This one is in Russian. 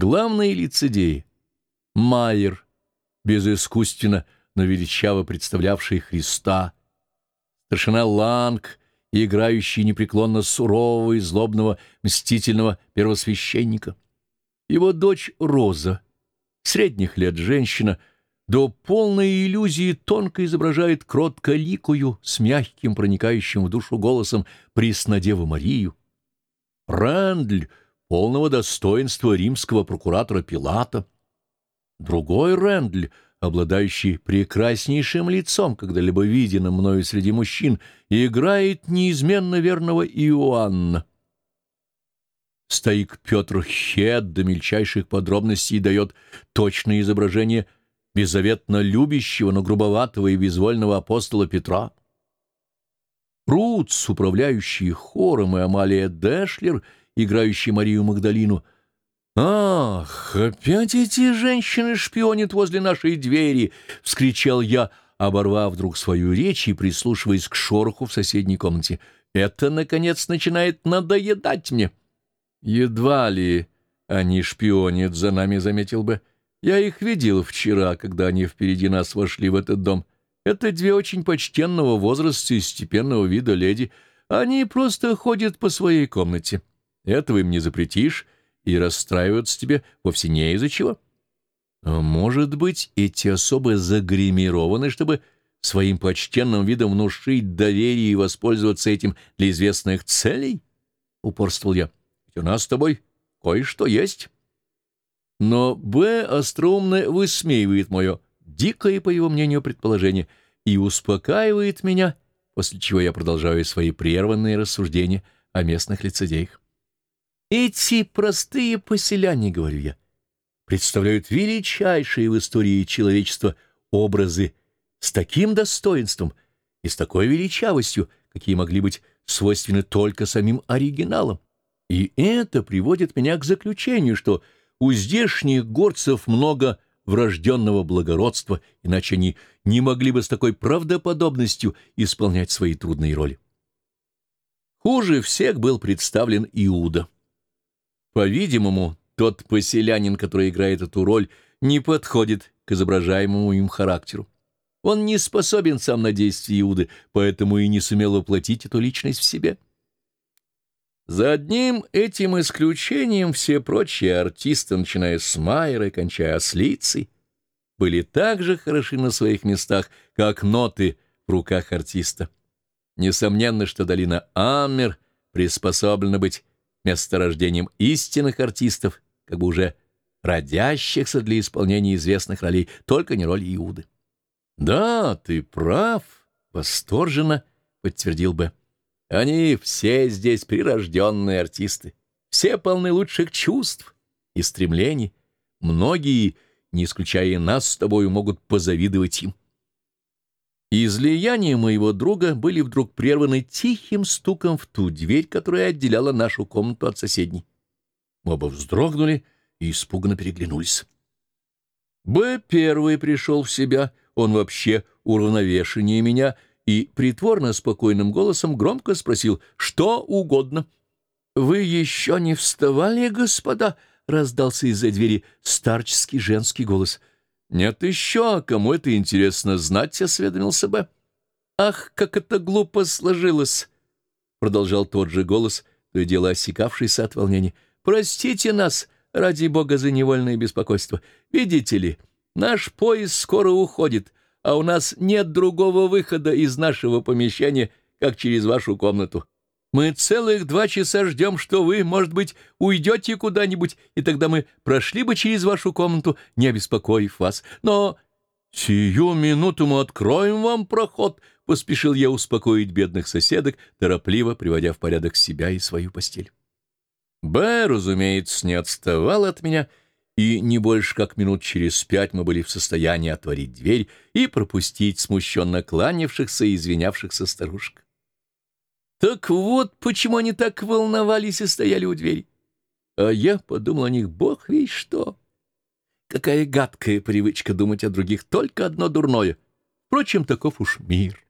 Главные лицедеи — Майер, безыскусственно, но величаво представлявший Христа, старшина Ланг, играющий непреклонно сурового и злобного мстительного первосвященника, его дочь Роза, средних лет женщина, до полной иллюзии тонко изображает кротко ликую с мягким проникающим в душу голосом Преснодеву Марию. Рэндль — полного достоинства римского прокуратора Пилата. Другой Рэндль, обладающий прекраснейшим лицом, когда-либо виденным мною среди мужчин, играет неизменно верного Иоанна. Стоик Петр Хед до мельчайших подробностей дает точное изображение беззаветно любящего, но грубоватого и безвольного апостола Петра. Рутс, управляющий хором, и Амалия Дэшлер — играющий Марию Магдалину. «Ах, опять эти женщины шпионят возле нашей двери!» — вскричал я, оборвав вдруг свою речь и прислушиваясь к шороху в соседней комнате. «Это, наконец, начинает надоедать мне!» «Едва ли они шпионят за нами», — заметил бы. «Я их видел вчера, когда они впереди нас вошли в этот дом. Это две очень почтенного возраста и степенного вида леди. Они просто ходят по своей комнате». Этого им не запретишь, и расстраиваться тебе вовсе не из-за чего. А может быть, эти особы загримированы, чтобы своим почтенным видом внушить доверие и воспользоваться этим для известных целей? Упорствовал я. Ведь у нас с тобой кое-что есть. Но Б. остроумно высмеивает мое дикое, по его мнению, предположение и успокаивает меня, после чего я продолжаю свои прерванные рассуждения о местных лицедеях. Эти простые поселяне, говорю я, представляют величайшие в истории человечества образы с таким достоинством и с такой величавостью, какие могли быть свойственны только самим оригиналам. И это приводит меня к заключению, что у здешних горцев много врожденного благородства, иначе они не могли бы с такой правдоподобностью исполнять свои трудные роли. Хуже всех был представлен Иуда. По-видимому, тот поселянин, который играет эту роль, не подходит к изображаемому им характеру. Он не способен сам на действия Иуды, поэтому и не сумел воплотить эту личность в себе. За одним этим исключением все прочие артисты, начиная с Майера и кончая ослицей, были так же хороши на своих местах, как ноты в руках артиста. Несомненно, что долина Аммер приспособлена быть месторождением истинных артистов, как бы уже родящихся для исполнения известных ролей, только не роль Иуды. «Да, ты прав», — восторженно подтвердил Б. «Они все здесь прирожденные артисты, все полны лучших чувств и стремлений. Многие, не исключая нас с тобою, могут позавидовать им». Излияния моего друга были вдруг прерваны тихим стуком в ту дверь, которая отделяла нашу комнату от соседней. Мы оба вздрогнули и испуганно переглянулись. Б. первый пришел в себя, он вообще уравновешеннее меня, и притворно спокойным голосом громко спросил «Что угодно». «Вы еще не вставали, господа?» — раздался из-за двери старческий женский голос — «Нет еще, кому это интересно знать?» — осведомился бы. «Ах, как это глупо сложилось!» — продолжал тот же голос, то и дело осекавшийся от волнения. «Простите нас, ради бога, за невольное беспокойство. Видите ли, наш поезд скоро уходит, а у нас нет другого выхода из нашего помещения, как через вашу комнату. Мы целых два часа ждем, что вы, может быть, уйдете куда-нибудь, и тогда мы прошли бы через вашу комнату, не обеспокоив вас. Но сию минуту мы откроем вам проход, — поспешил я успокоить бедных соседок, торопливо приводя в порядок себя и свою постель. Б, разумеется, не отставал от меня, и не больше как минут через пять мы были в состоянии отворить дверь и пропустить смущенно кланявшихся и извинявшихся старушек. Так вот, почему они так волновались и стояли у двери. А я подумал о них, бог весь что. Какая гадкая привычка думать о других, только одно дурное. Впрочем, таков уж мир.